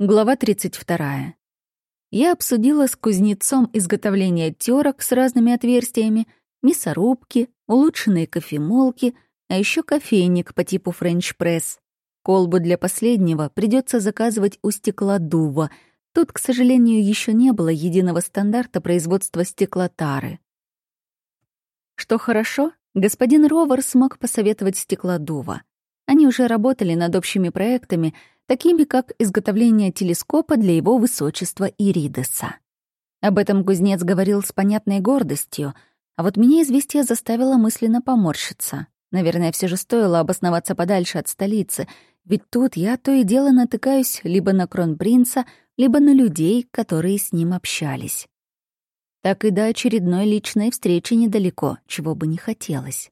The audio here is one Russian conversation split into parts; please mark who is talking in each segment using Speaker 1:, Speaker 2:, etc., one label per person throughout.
Speaker 1: Глава 32. Я обсудила с кузнецом изготовление терок с разными отверстиями, мясорубки, улучшенные кофемолки, а еще кофейник по типу френч-пресс. Колбу для последнего придется заказывать у стеклодува. Тут, к сожалению, еще не было единого стандарта производства стеклотары. Что хорошо, господин Ровер смог посоветовать стеклодува. Они уже работали над общими проектами — такими как изготовление телескопа для его высочества Иридеса. Об этом кузнец говорил с понятной гордостью, а вот меня известие заставило мысленно поморщиться. Наверное, все же стоило обосноваться подальше от столицы, ведь тут я то и дело натыкаюсь либо на кронпринца, либо на людей, которые с ним общались. Так и до очередной личной встречи недалеко, чего бы не хотелось.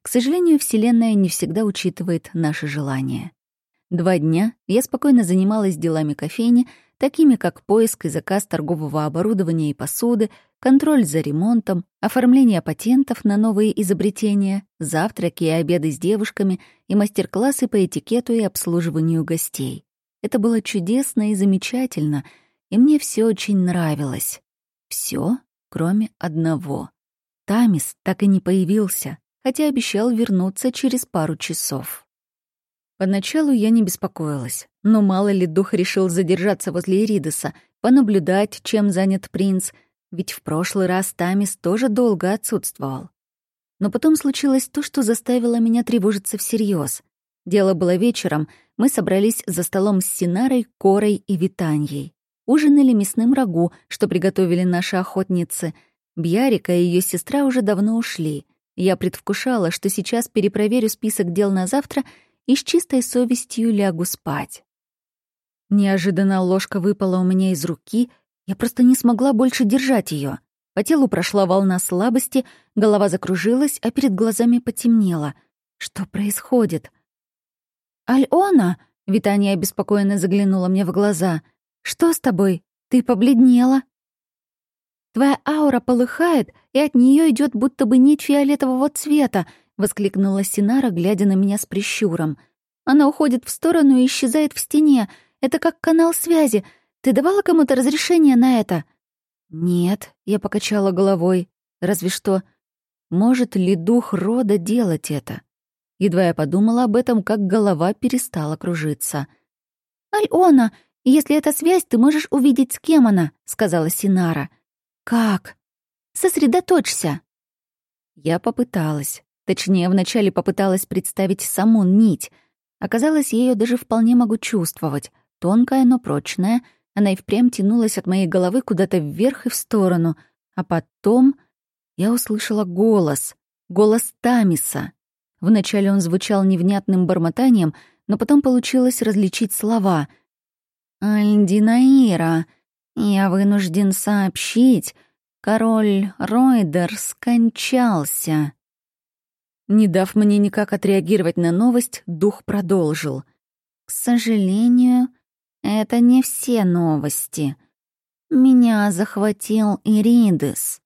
Speaker 1: К сожалению, Вселенная не всегда учитывает наши желания. Два дня я спокойно занималась делами кофейни, такими как поиск и заказ торгового оборудования и посуды, контроль за ремонтом, оформление патентов на новые изобретения, завтраки и обеды с девушками и мастер-классы по этикету и обслуживанию гостей. Это было чудесно и замечательно, и мне все очень нравилось. Все, кроме одного. Тамис так и не появился, хотя обещал вернуться через пару часов. Поначалу я не беспокоилась, но мало ли дух решил задержаться возле Иридеса, понаблюдать, чем занят принц, ведь в прошлый раз Тамис тоже долго отсутствовал. Но потом случилось то, что заставило меня тревожиться всерьез. Дело было вечером, мы собрались за столом с Синарой, Корой и Витаньей. Ужинали мясным рагу, что приготовили наши охотницы. Бьярика и ее сестра уже давно ушли. Я предвкушала, что сейчас перепроверю список дел на завтра — и с чистой совестью лягу спать. Неожиданно ложка выпала у меня из руки, я просто не смогла больше держать ее. По телу прошла волна слабости, голова закружилась, а перед глазами потемнело. Что происходит? «Альона!» — Витания обеспокоенно заглянула мне в глаза. «Что с тобой? Ты побледнела?» «Твоя аура полыхает, и от нее идет будто бы нить фиолетового цвета», — воскликнула Синара, глядя на меня с прищуром. «Она уходит в сторону и исчезает в стене. Это как канал связи. Ты давала кому-то разрешение на это?» «Нет», — я покачала головой. «Разве что...» «Может ли дух рода делать это?» Едва я подумала об этом, как голова перестала кружиться. «Альона, если это связь, ты можешь увидеть, с кем она», — сказала Синара. «Как?» «Сосредоточься». Я попыталась. Точнее, вначале попыталась представить саму нить. Оказалось, я ее даже вполне могу чувствовать. Тонкая, но прочная. Она и впрямь тянулась от моей головы куда-то вверх и в сторону. А потом я услышала голос. Голос Тамиса. Вначале он звучал невнятным бормотанием, но потом получилось различить слова. «Альдинаира, я вынужден сообщить, король Ройдер скончался». Не дав мне никак отреагировать на новость, дух продолжил. «К сожалению, это не все новости. Меня захватил Иридес.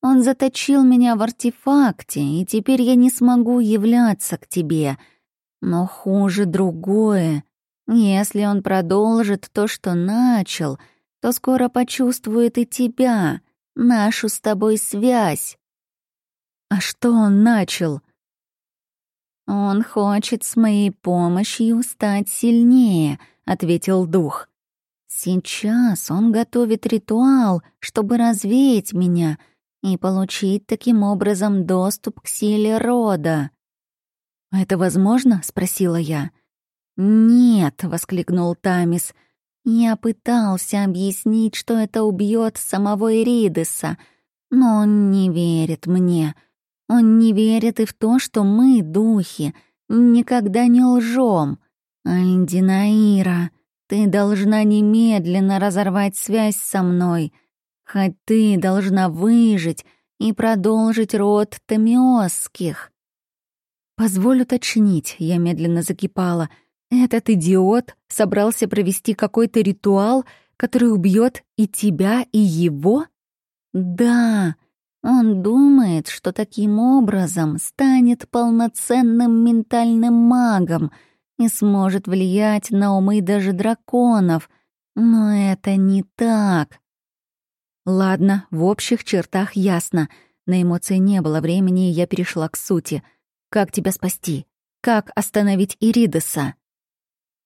Speaker 1: Он заточил меня в артефакте, и теперь я не смогу являться к тебе. Но хуже другое. Если он продолжит то, что начал, то скоро почувствует и тебя, нашу с тобой связь. А что он начал? «Он хочет с моей помощью стать сильнее», — ответил дух. «Сейчас он готовит ритуал, чтобы развеять меня и получить таким образом доступ к силе рода». «Это возможно?» — спросила я. «Нет», — воскликнул Тамис. «Я пытался объяснить, что это убьет самого Иридеса, но он не верит мне. Он не верит и в то, что мы, духи, никогда не лжем. Альдинаира, ты должна немедленно разорвать связь со мной. Хоть ты должна выжить и продолжить род Томиосских. Позволь уточнить, я медленно закипала. Этот идиот собрался провести какой-то ритуал, который убьет и тебя, и его? Да, он думает, что таким образом станет полноценным ментальным магом и сможет влиять на умы даже драконов, Но это не так. Ладно, в общих чертах ясно. На эмоции не было времени, и я перешла к сути. Как тебя спасти? Как остановить Иридеса?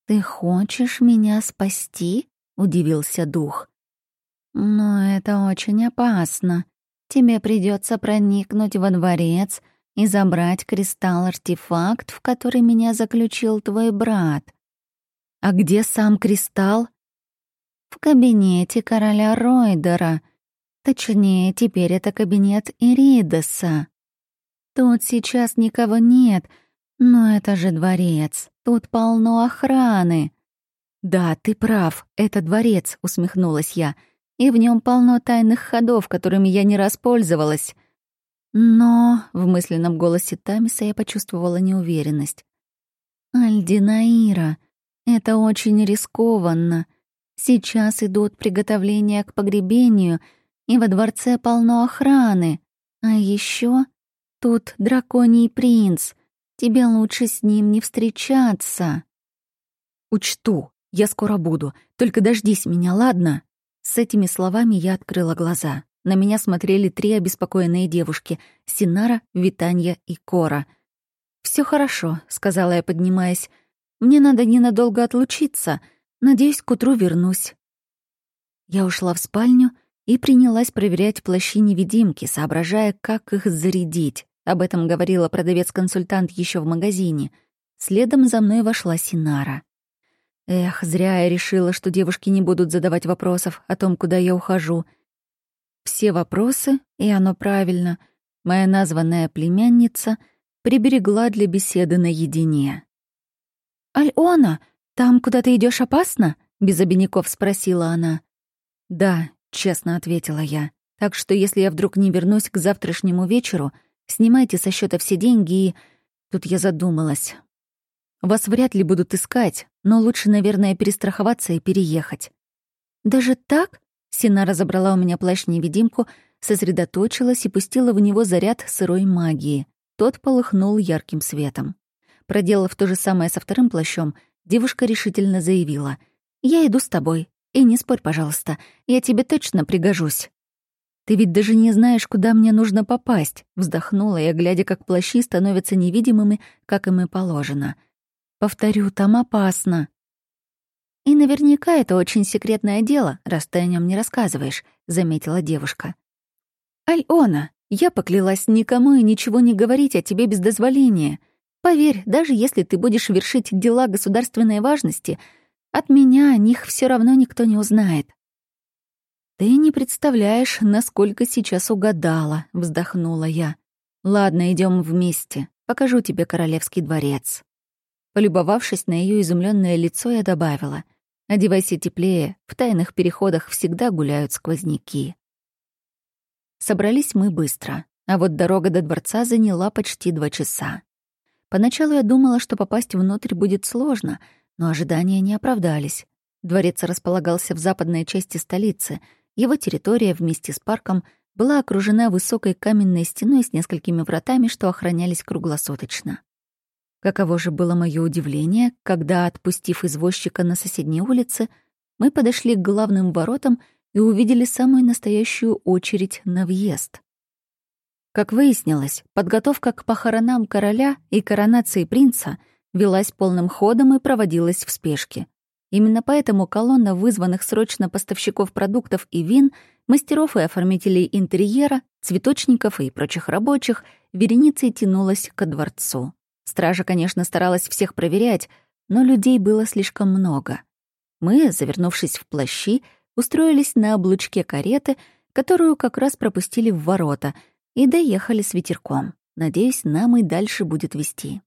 Speaker 1: «Ты хочешь меня спасти?» — удивился дух. «Но это очень опасно. Тебе придется проникнуть во дворец и забрать кристалл-артефакт, в который меня заключил твой брат. А где сам кристалл? В кабинете короля Ройдера. Точнее, теперь это кабинет Иридеса. Тут сейчас никого нет, но это же дворец. Тут полно охраны. Да, ты прав, это дворец, усмехнулась я. И в нем полно тайных ходов, которыми я не распользовалась. Но в мысленном голосе Тамиса я почувствовала неуверенность. Альдинаира, это очень рискованно. Сейчас идут приготовления к погребению, и во дворце полно охраны. А еще тут драконий принц. Тебе лучше с ним не встречаться. Учту, я скоро буду. Только дождись меня, ладно? С этими словами я открыла глаза. На меня смотрели три обеспокоенные девушки — Синара, Витанья и Кора. Все хорошо», — сказала я, поднимаясь. «Мне надо ненадолго отлучиться. Надеюсь, к утру вернусь». Я ушла в спальню и принялась проверять плащи-невидимки, соображая, как их зарядить. Об этом говорила продавец-консультант еще в магазине. Следом за мной вошла Синара. Эх, зря я решила, что девушки не будут задавать вопросов о том, куда я ухожу. Все вопросы, и оно правильно, моя названная племянница приберегла для беседы наедине. «Альона, там, куда ты идешь, опасно?» — без обиняков спросила она. «Да», — честно ответила я. «Так что если я вдруг не вернусь к завтрашнему вечеру, — Снимайте со счета все деньги и... Тут я задумалась. Вас вряд ли будут искать, но лучше, наверное, перестраховаться и переехать. Даже так? Сина разобрала у меня плащ-невидимку, сосредоточилась и пустила в него заряд сырой магии. Тот полыхнул ярким светом. Проделав то же самое со вторым плащом, девушка решительно заявила. «Я иду с тобой. И не спорь, пожалуйста, я тебе точно пригожусь». «Ты ведь даже не знаешь, куда мне нужно попасть», — вздохнула я, глядя, как плащи становятся невидимыми, как им и положено. «Повторю, там опасно». «И наверняка это очень секретное дело, раз ты о нем не рассказываешь», — заметила девушка. «Альона, я поклялась никому и ничего не говорить о тебе без дозволения. Поверь, даже если ты будешь вершить дела государственной важности, от меня о них все равно никто не узнает. «Ты не представляешь, насколько сейчас угадала», — вздохнула я. «Ладно, идем вместе. Покажу тебе королевский дворец». Полюбовавшись на ее изумленное лицо, я добавила. «Одевайся теплее, в тайных переходах всегда гуляют сквозняки». Собрались мы быстро, а вот дорога до дворца заняла почти два часа. Поначалу я думала, что попасть внутрь будет сложно, но ожидания не оправдались. Дворец располагался в западной части столицы — его территория вместе с парком была окружена высокой каменной стеной с несколькими вратами, что охранялись круглосуточно. Каково же было мое удивление, когда, отпустив извозчика на соседней улице, мы подошли к главным воротам и увидели самую настоящую очередь на въезд. Как выяснилось, подготовка к похоронам короля и коронации принца велась полным ходом и проводилась в спешке. Именно поэтому колонна вызванных срочно поставщиков продуктов и вин, мастеров и оформителей интерьера, цветочников и прочих рабочих вереницей тянулась ко дворцу. Стража, конечно, старалась всех проверять, но людей было слишком много. Мы, завернувшись в плащи, устроились на облучке кареты, которую как раз пропустили в ворота, и доехали с ветерком. Надеюсь, нам и дальше будет вести.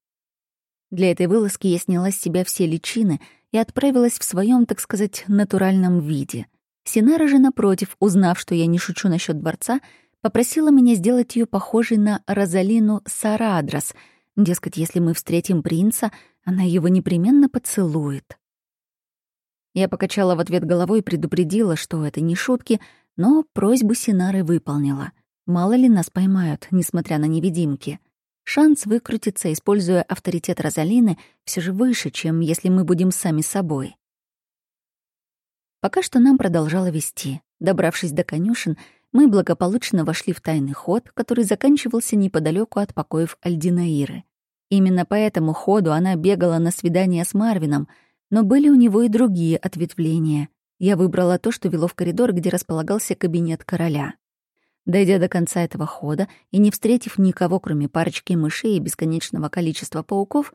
Speaker 1: Для этой вылазки я сняла с себя все личины — и отправилась в своем, так сказать, натуральном виде. Синара же, напротив, узнав, что я не шучу насчет дворца, попросила меня сделать ее похожей на Розалину Сарадрас. Дескать, если мы встретим принца, она его непременно поцелует. Я покачала в ответ головой и предупредила, что это не шутки, но просьбу Синары выполнила. Мало ли нас поймают, несмотря на невидимки. Шанс выкрутиться, используя авторитет Розалины, все же выше, чем если мы будем сами собой. Пока что нам продолжало вести. Добравшись до конюшен, мы благополучно вошли в тайный ход, который заканчивался неподалеку от покоев Альдинаиры. Именно по этому ходу она бегала на свидание с Марвином, но были у него и другие ответвления. Я выбрала то, что вело в коридор, где располагался кабинет короля. Дойдя до конца этого хода и не встретив никого, кроме парочки мышей и бесконечного количества пауков,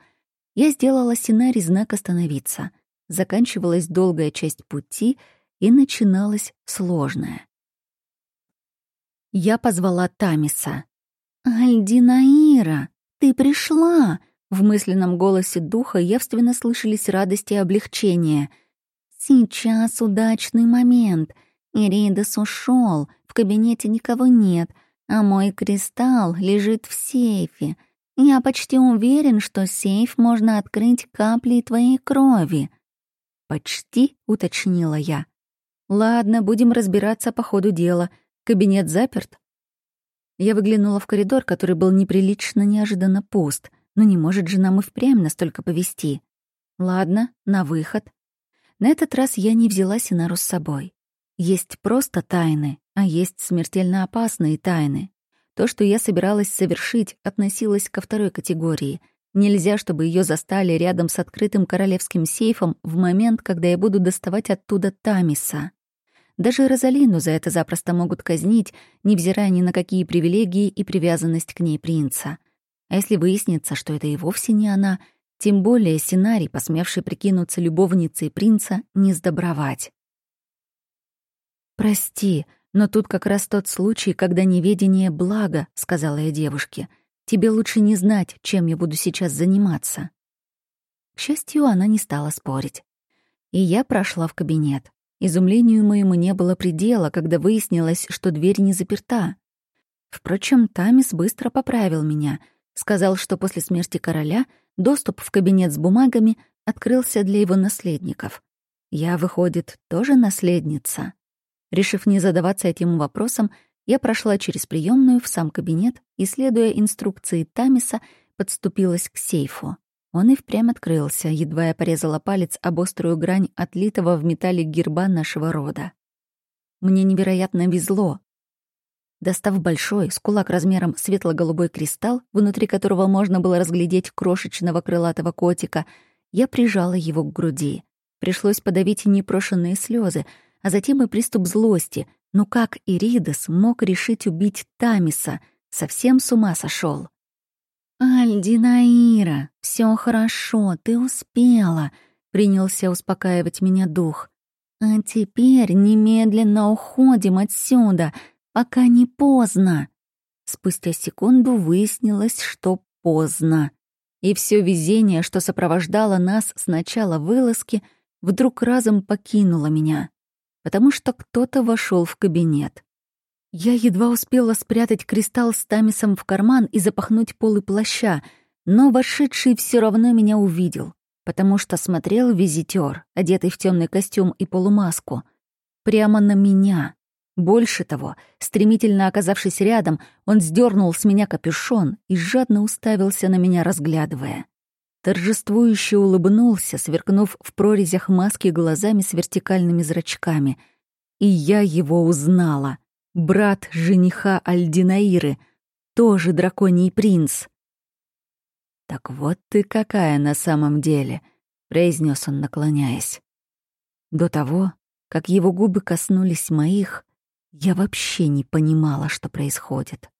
Speaker 1: я сделала сценарий знак «Остановиться». Заканчивалась долгая часть пути и начиналась сложная. Я позвала Тамиса. «Альдинаира, ты пришла!» В мысленном голосе духа явственно слышались радость и облегчение. «Сейчас удачный момент. Иридас ушел, в кабинете никого нет, а мой кристалл лежит в сейфе. Я почти уверен, что сейф можно открыть каплей твоей крови». «Почти», — уточнила я. «Ладно, будем разбираться по ходу дела. Кабинет заперт?» Я выглянула в коридор, который был неприлично неожиданно пуст. Но не может же нам и впрямь настолько повести. Ладно, на выход. На этот раз я не взяла Синару с собой. Есть просто тайны, а есть смертельно опасные тайны. То, что я собиралась совершить, относилось ко второй категории. Нельзя, чтобы ее застали рядом с открытым королевским сейфом в момент, когда я буду доставать оттуда Тамиса. Даже Розалину за это запросто могут казнить, невзирая ни на какие привилегии и привязанность к ней принца. А если выяснится, что это и вовсе не она, тем более сценарий, посмевший прикинуться любовницей принца, не сдобровать. «Прости, но тут как раз тот случай, когда неведение — благо», — сказала я девушке. «Тебе лучше не знать, чем я буду сейчас заниматься». К счастью, она не стала спорить. И я прошла в кабинет. Изумлению моему не было предела, когда выяснилось, что дверь не заперта. Впрочем, Тамис быстро поправил меня — Сказал, что после смерти короля доступ в кабинет с бумагами открылся для его наследников. Я, выходит, тоже наследница. Решив не задаваться этим вопросом, я прошла через приемную в сам кабинет и, следуя инструкции Тамиса, подступилась к сейфу. Он и впрямь открылся, едва я порезала палец об острую грань отлитого в металле герба нашего рода. Мне невероятно везло. Достав большой, с кулак размером светло-голубой кристалл, внутри которого можно было разглядеть крошечного крылатого котика, я прижала его к груди. Пришлось подавить непрошенные слезы, а затем и приступ злости. Но как Иридас мог решить убить Тамиса? Совсем с ума сошел. «Альдинаира, все хорошо, ты успела», — принялся успокаивать меня дух. «А теперь немедленно уходим отсюда», пока не поздно. Спустя секунду выяснилось, что поздно. И все везение, что сопровождало нас с начала вылазки, вдруг разом покинуло меня, потому что кто-то вошел в кабинет. Я едва успела спрятать кристалл с Тамисом в карман и запахнуть полы плаща, но вошедший все равно меня увидел, потому что смотрел визитер, одетый в темный костюм и полумаску, прямо на меня. Больше того, стремительно оказавшись рядом, он сдернул с меня капюшон и жадно уставился на меня, разглядывая. Торжествующе улыбнулся, сверкнув в прорезях маски глазами с вертикальными зрачками. И я его узнала. Брат жениха Альдинаиры, тоже драконий принц. «Так вот ты какая на самом деле», — произнес он, наклоняясь. До того, как его губы коснулись моих, я вообще не понимала, что происходит.